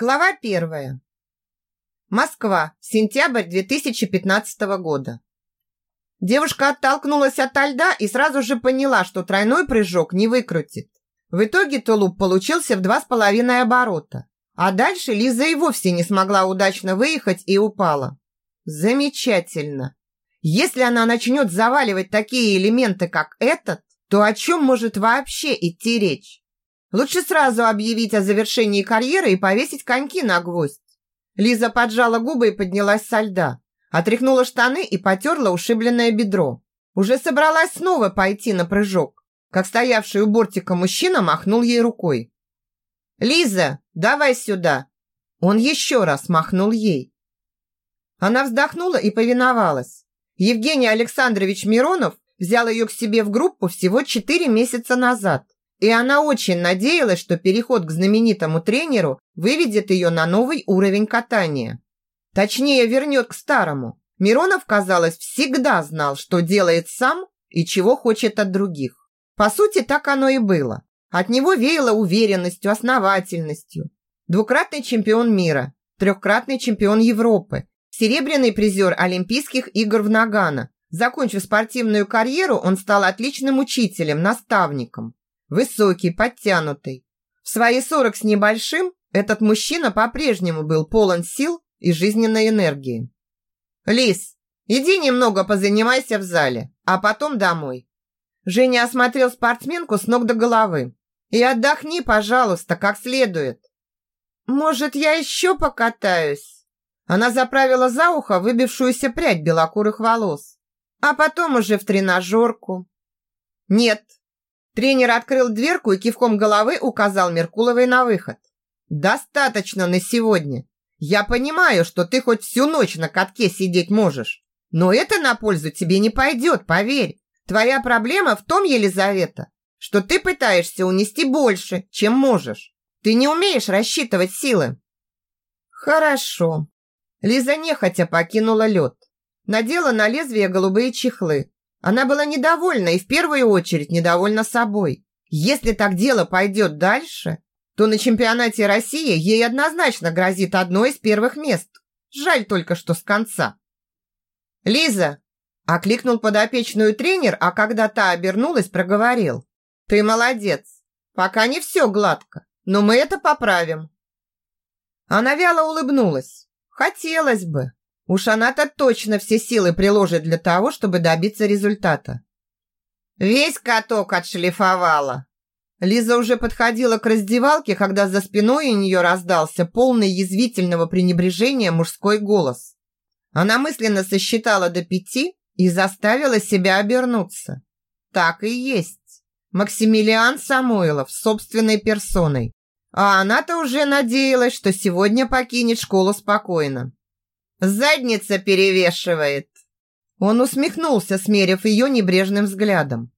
Глава первая. Москва. Сентябрь 2015 года. Девушка оттолкнулась от льда и сразу же поняла, что тройной прыжок не выкрутит. В итоге тулуп получился в два с половиной оборота. А дальше Лиза и вовсе не смогла удачно выехать и упала. Замечательно. Если она начнет заваливать такие элементы, как этот, то о чем может вообще идти речь? Лучше сразу объявить о завершении карьеры и повесить коньки на гвоздь. Лиза поджала губы и поднялась со льда. Отряхнула штаны и потерла ушибленное бедро. Уже собралась снова пойти на прыжок, как стоявший у бортика мужчина махнул ей рукой. «Лиза, давай сюда!» Он еще раз махнул ей. Она вздохнула и повиновалась. Евгений Александрович Миронов взял ее к себе в группу всего четыре месяца назад. И она очень надеялась, что переход к знаменитому тренеру выведет ее на новый уровень катания. Точнее, вернет к старому. Миронов, казалось, всегда знал, что делает сам и чего хочет от других. По сути, так оно и было. От него веяло уверенностью, основательностью. Двукратный чемпион мира, трехкратный чемпион Европы, серебряный призер Олимпийских игр в Нагано. Закончив спортивную карьеру, он стал отличным учителем, наставником. Высокий, подтянутый. В свои сорок с небольшим этот мужчина по-прежнему был полон сил и жизненной энергии. «Лис, иди немного позанимайся в зале, а потом домой». Женя осмотрел спортсменку с ног до головы. «И отдохни, пожалуйста, как следует». «Может, я еще покатаюсь?» Она заправила за ухо выбившуюся прядь белокурых волос. «А потом уже в тренажерку». «Нет, Тренер открыл дверку и кивком головы указал Меркуловой на выход. «Достаточно на сегодня. Я понимаю, что ты хоть всю ночь на катке сидеть можешь, но это на пользу тебе не пойдет, поверь. Твоя проблема в том, Елизавета, что ты пытаешься унести больше, чем можешь. Ты не умеешь рассчитывать силы». «Хорошо». Лиза нехотя покинула лед. Надела на лезвие голубые чехлы, она была недовольна и в первую очередь недовольна собой. Если так дело пойдет дальше, то на чемпионате России ей однозначно грозит одно из первых мест. Жаль только, что с конца. «Лиза!» – окликнул подопечную тренер, а когда та обернулась, проговорил. «Ты молодец. Пока не все гладко, но мы это поправим». Она вяло улыбнулась. «Хотелось бы, Уж она-то точно все силы приложит для того, чтобы добиться результата. Весь каток отшлифовала. Лиза уже подходила к раздевалке, когда за спиной у нее раздался полный язвительного пренебрежения мужской голос. Она мысленно сосчитала до пяти и заставила себя обернуться. Так и есть. Максимилиан Самойлов собственной персоной. А она-то уже надеялась, что сегодня покинет школу спокойно. Задница перевешивает. Он усмехнулся, смерив ее небрежным взглядом.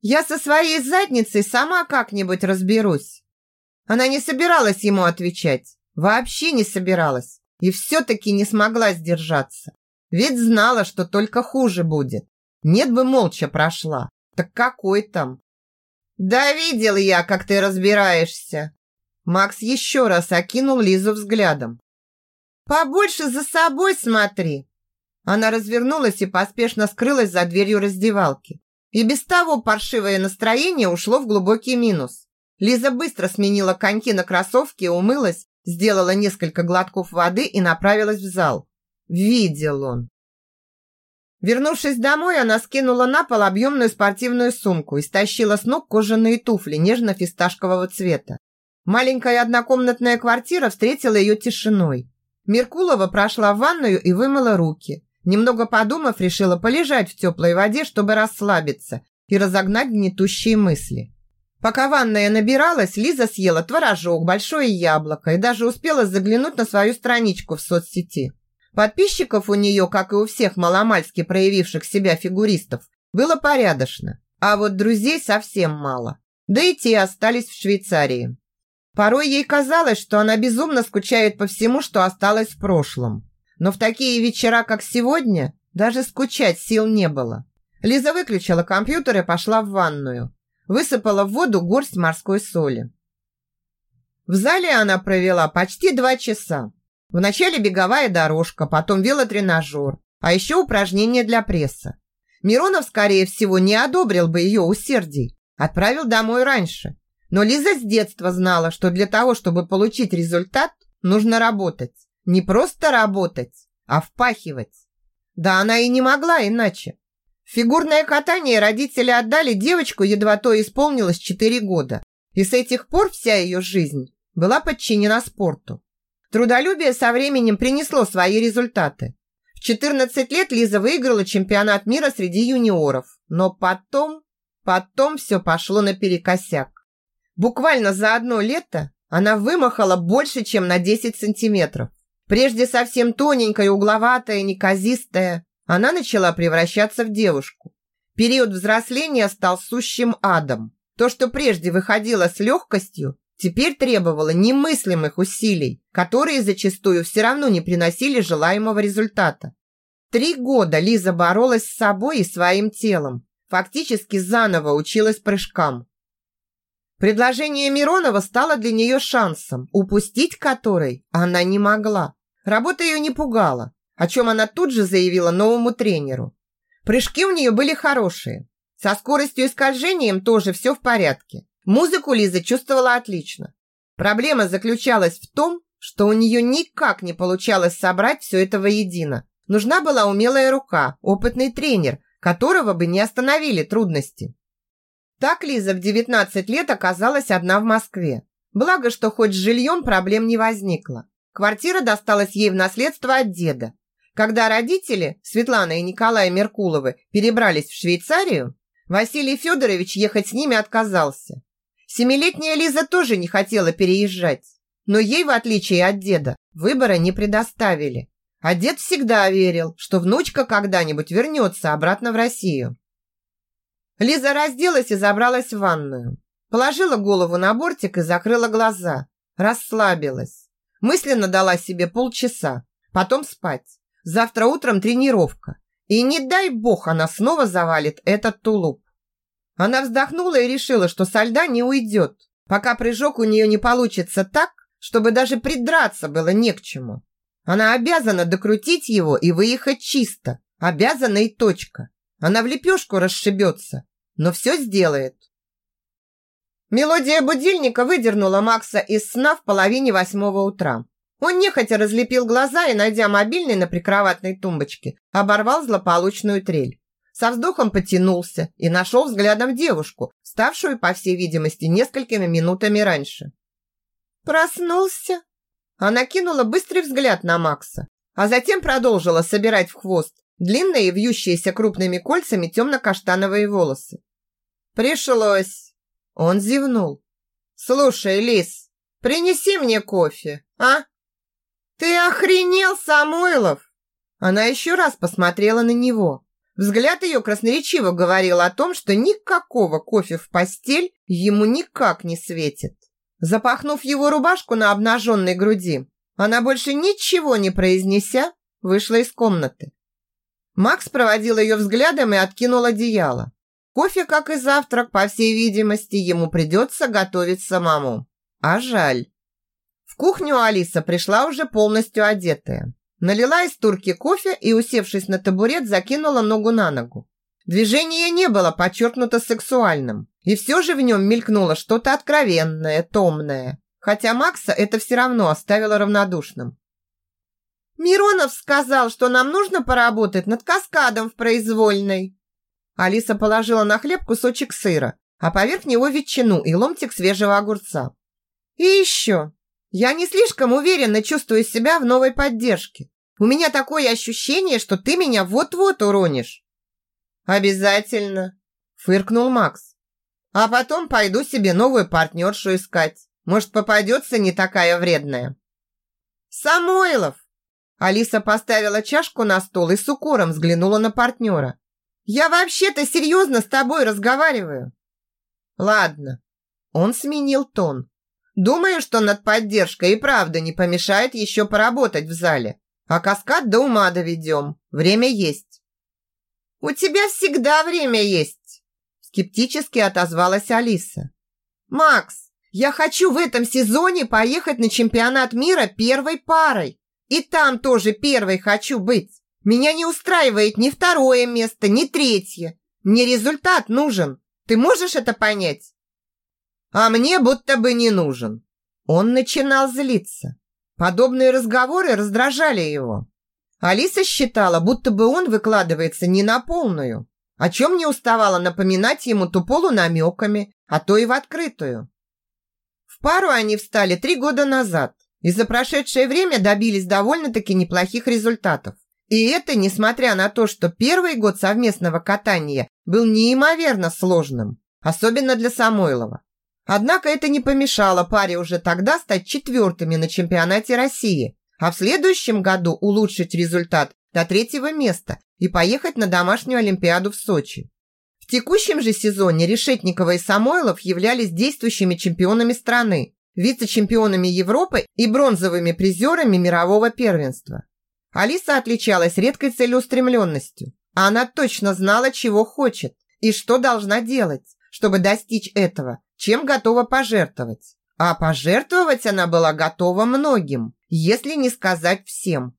Я со своей задницей сама как-нибудь разберусь. Она не собиралась ему отвечать. Вообще не собиралась. И все-таки не смогла сдержаться. Ведь знала, что только хуже будет. Нет бы молча прошла. Так какой там? Да видел я, как ты разбираешься. Макс еще раз окинул Лизу взглядом. Побольше за собой смотри. Она развернулась и поспешно скрылась за дверью раздевалки. И без того паршивое настроение ушло в глубокий минус. Лиза быстро сменила коньки на кроссовки, умылась, сделала несколько глотков воды и направилась в зал. Видел он. Вернувшись домой, она скинула на пол объемную спортивную сумку и стащила с ног кожаные туфли нежно-фисташкового цвета. Маленькая однокомнатная квартира встретила ее тишиной. Меркулова прошла в ванную и вымыла руки. Немного подумав, решила полежать в теплой воде, чтобы расслабиться и разогнать гнетущие мысли. Пока ванная набиралась, Лиза съела творожок, большое яблоко и даже успела заглянуть на свою страничку в соцсети. Подписчиков у нее, как и у всех маломальски проявивших себя фигуристов, было порядочно, а вот друзей совсем мало. Да и те остались в Швейцарии. Порой ей казалось, что она безумно скучает по всему, что осталось в прошлом. Но в такие вечера, как сегодня, даже скучать сил не было. Лиза выключила компьютер и пошла в ванную. Высыпала в воду горсть морской соли. В зале она провела почти два часа. Вначале беговая дорожка, потом велотренажер, а еще упражнения для пресса. Миронов, скорее всего, не одобрил бы ее усердий, отправил домой раньше. Но Лиза с детства знала, что для того, чтобы получить результат, нужно работать. Не просто работать, а впахивать. Да она и не могла иначе. Фигурное катание родители отдали девочку, едва то исполнилось 4 года. И с этих пор вся ее жизнь была подчинена спорту. Трудолюбие со временем принесло свои результаты. В 14 лет Лиза выиграла чемпионат мира среди юниоров. Но потом, потом все пошло наперекосяк. Буквально за одно лето она вымахала больше, чем на 10 сантиметров. Прежде совсем тоненькая, угловатая, неказистая, она начала превращаться в девушку. Период взросления стал сущим адом. То, что прежде выходило с легкостью, теперь требовало немыслимых усилий, которые зачастую все равно не приносили желаемого результата. Три года Лиза боролась с собой и своим телом, фактически заново училась прыжкам. Предложение Миронова стало для нее шансом, упустить который она не могла. Работа ее не пугала, о чем она тут же заявила новому тренеру. Прыжки у нее были хорошие. Со скоростью и скольжением тоже все в порядке. Музыку Лиза чувствовала отлично. Проблема заключалась в том, что у нее никак не получалось собрать все это воедино. Нужна была умелая рука, опытный тренер, которого бы не остановили трудности. Так Лиза в 19 лет оказалась одна в Москве. Благо, что хоть с жильем проблем не возникло. Квартира досталась ей в наследство от деда. Когда родители, Светлана и Николай Меркуловы, перебрались в Швейцарию, Василий Федорович ехать с ними отказался. Семилетняя Лиза тоже не хотела переезжать, но ей, в отличие от деда, выбора не предоставили. А дед всегда верил, что внучка когда-нибудь вернется обратно в Россию. Лиза разделась и забралась в ванную. Положила голову на бортик и закрыла глаза. Расслабилась. Мысленно дала себе полчаса. Потом спать. Завтра утром тренировка. И не дай бог она снова завалит этот тулуп. Она вздохнула и решила, что со льда не уйдет, пока прыжок у нее не получится так, чтобы даже придраться было не к чему. Она обязана докрутить его и выехать чисто. Обязана и точка. Она в лепешку расшибется, но все сделает. Мелодия будильника выдернула Макса из сна в половине восьмого утра. Он нехотя разлепил глаза и, найдя мобильный на прикроватной тумбочке, оборвал злополучную трель. Со вздохом потянулся и нашел взглядом девушку, ставшую, по всей видимости, несколькими минутами раньше. «Проснулся?» Она кинула быстрый взгляд на Макса, а затем продолжила собирать в хвост длинные, вьющиеся крупными кольцами темно-каштановые волосы. «Пришлось!» Он зевнул. «Слушай, Лис, принеси мне кофе, а?» «Ты охренел, Самойлов?» Она еще раз посмотрела на него. Взгляд ее красноречиво говорил о том, что никакого кофе в постель ему никак не светит. Запахнув его рубашку на обнаженной груди, она больше ничего не произнеся, вышла из комнаты. Макс проводил ее взглядом и откинул одеяло. Кофе, как и завтрак, по всей видимости, ему придется готовить самому. А жаль. В кухню Алиса пришла уже полностью одетая. Налила из турки кофе и, усевшись на табурет, закинула ногу на ногу. Движение не было подчеркнуто сексуальным, и все же в нем мелькнуло что-то откровенное, томное, хотя Макса это все равно оставило равнодушным. «Миронов сказал, что нам нужно поработать над каскадом в произвольной». Алиса положила на хлеб кусочек сыра, а поверх него ветчину и ломтик свежего огурца. «И еще, я не слишком уверенно чувствую себя в новой поддержке. У меня такое ощущение, что ты меня вот-вот уронишь. Обязательно, фыркнул Макс. А потом пойду себе новую партнершу искать. Может, попадется не такая вредная. Самойлов! Алиса поставила чашку на стол и с укором взглянула на партнера. Я вообще-то серьезно с тобой разговариваю. Ладно. Он сменил тон. Думаю, что над поддержкой и правда не помешает еще поработать в зале. А каскад до ума доведем. Время есть. У тебя всегда время есть. Скептически отозвалась Алиса. Макс, Я хочу в этом сезоне поехать на чемпионат мира первой парой. И там тоже первой хочу быть. Меня не устраивает ни второе место, ни третье. Мне результат нужен. Ты можешь это понять? А мне будто бы не нужен. Он начинал злиться. Подобные разговоры раздражали его. Алиса считала, будто бы он выкладывается не на полную, о чем не уставала напоминать ему то полунамеками, а то и в открытую. В пару они встали три года назад и за прошедшее время добились довольно-таки неплохих результатов. И это несмотря на то, что первый год совместного катания был неимоверно сложным, особенно для Самойлова. Однако это не помешало паре уже тогда стать четвертыми на чемпионате России, а в следующем году улучшить результат до третьего места и поехать на домашнюю Олимпиаду в Сочи. В текущем же сезоне Решетникова и Самойлов являлись действующими чемпионами страны, вице-чемпионами Европы и бронзовыми призерами мирового первенства. Алиса отличалась редкой целеустремленностью. Она точно знала, чего хочет и что должна делать, чтобы достичь этого, чем готова пожертвовать. А пожертвовать она была готова многим, если не сказать всем.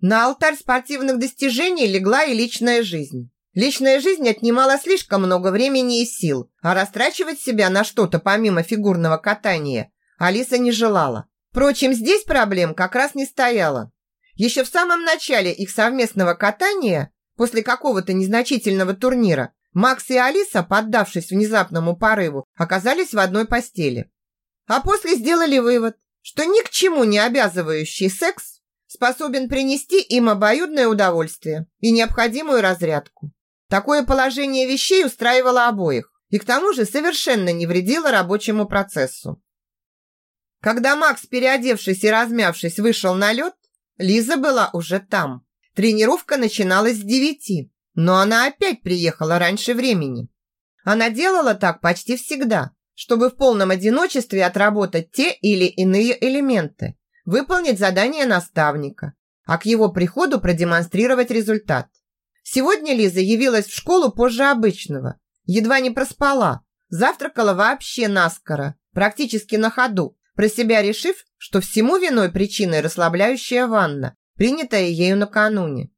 На алтарь спортивных достижений легла и личная жизнь. Личная жизнь отнимала слишком много времени и сил, а растрачивать себя на что-то помимо фигурного катания Алиса не желала. Впрочем, здесь проблем как раз не стояло. Еще в самом начале их совместного катания, после какого-то незначительного турнира, Макс и Алиса, поддавшись внезапному порыву, оказались в одной постели. А после сделали вывод, что ни к чему не обязывающий секс способен принести им обоюдное удовольствие и необходимую разрядку. Такое положение вещей устраивало обоих и к тому же совершенно не вредило рабочему процессу. Когда Макс, переодевшись и размявшись, вышел на лед, Лиза была уже там. Тренировка начиналась с девяти, но она опять приехала раньше времени. Она делала так почти всегда, чтобы в полном одиночестве отработать те или иные элементы, выполнить задание наставника, а к его приходу продемонстрировать результат. Сегодня Лиза явилась в школу позже обычного, едва не проспала, завтракала вообще наскоро, практически на ходу, про себя решив, что всему виной причиной расслабляющая ванна, принятая ею накануне.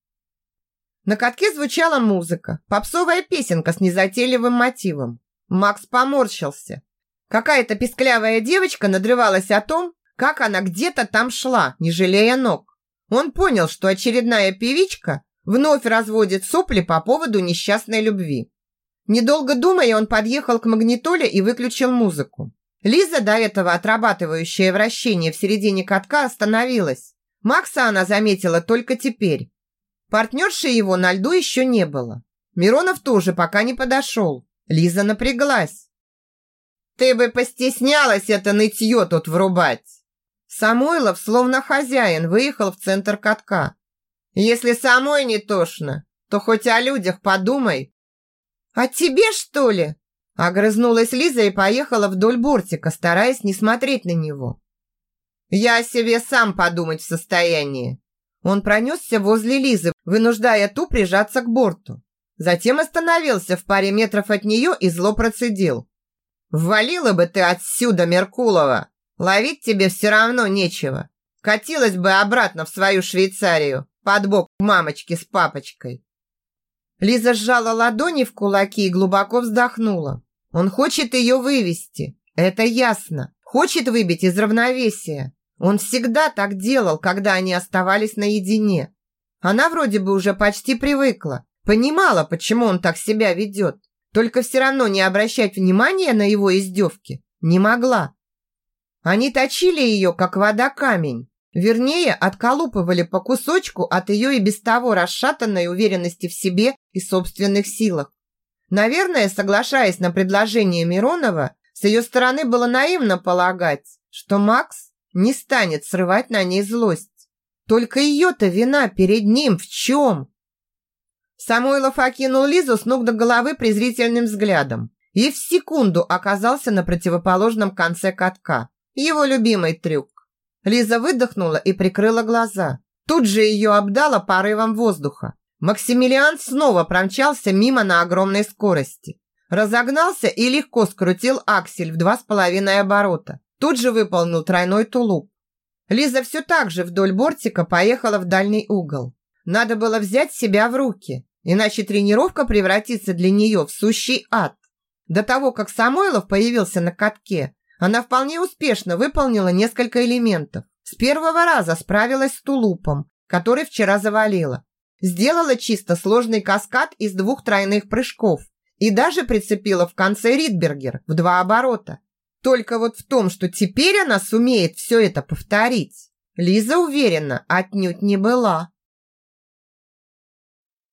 На катке звучала музыка, попсовая песенка с незатейливым мотивом. Макс поморщился. Какая-то писклявая девочка надрывалась о том, как она где-то там шла, не жалея ног. Он понял, что очередная певичка вновь разводит сопли по поводу несчастной любви. Недолго думая, он подъехал к магнитоле и выключил музыку. Лиза, до этого отрабатывающая вращение в середине катка, остановилась. Макса она заметила только теперь. Партнерши его на льду еще не было. Миронов тоже пока не подошел. Лиза напряглась. «Ты бы постеснялась это нытье тут врубать!» Самойлов, словно хозяин, выехал в центр катка. «Если самой не тошно, то хоть о людях подумай». «А тебе, что ли?» Огрызнулась Лиза и поехала вдоль бортика, стараясь не смотреть на него. «Я о себе сам подумать в состоянии», он пронесся возле Лизы, вынуждая ту прижаться к борту. Затем остановился в паре метров от нее и зло процедил. «Валила бы ты отсюда, Меркулова! Ловить тебе все равно нечего. Катилась бы обратно в свою Швейцарию, под бок мамочки с папочкой». Лиза сжала ладони в кулаки и глубоко вздохнула. Он хочет ее вывести, это ясно. Хочет выбить из равновесия. Он всегда так делал, когда они оставались наедине. Она вроде бы уже почти привыкла, понимала, почему он так себя ведет, только все равно не обращать внимания на его издевки не могла. Они точили ее, как вода камень, вернее, отколупывали по кусочку от ее и без того расшатанной уверенности в себе и собственных силах. Наверное, соглашаясь на предложение Миронова, с ее стороны было наивно полагать, что Макс не станет срывать на ней злость. Только ее-то вина перед ним в чем? Самойлов окинул Лизу с ног до головы презрительным взглядом и в секунду оказался на противоположном конце катка. Его любимый трюк. Лиза выдохнула и прикрыла глаза. Тут же ее обдало порывом воздуха. Максимилиан снова промчался мимо на огромной скорости. Разогнался и легко скрутил аксель в два с половиной оборота. Тут же выполнил тройной тулуп. Лиза все так же вдоль бортика поехала в дальний угол. Надо было взять себя в руки, иначе тренировка превратится для нее в сущий ад. До того, как Самойлов появился на катке, она вполне успешно выполнила несколько элементов. С первого раза справилась с тулупом, который вчера завалила. Сделала чисто сложный каскад из двух тройных прыжков и даже прицепила в конце Ридбергер в два оборота. Только вот в том, что теперь она сумеет все это повторить, Лиза уверена отнюдь не была.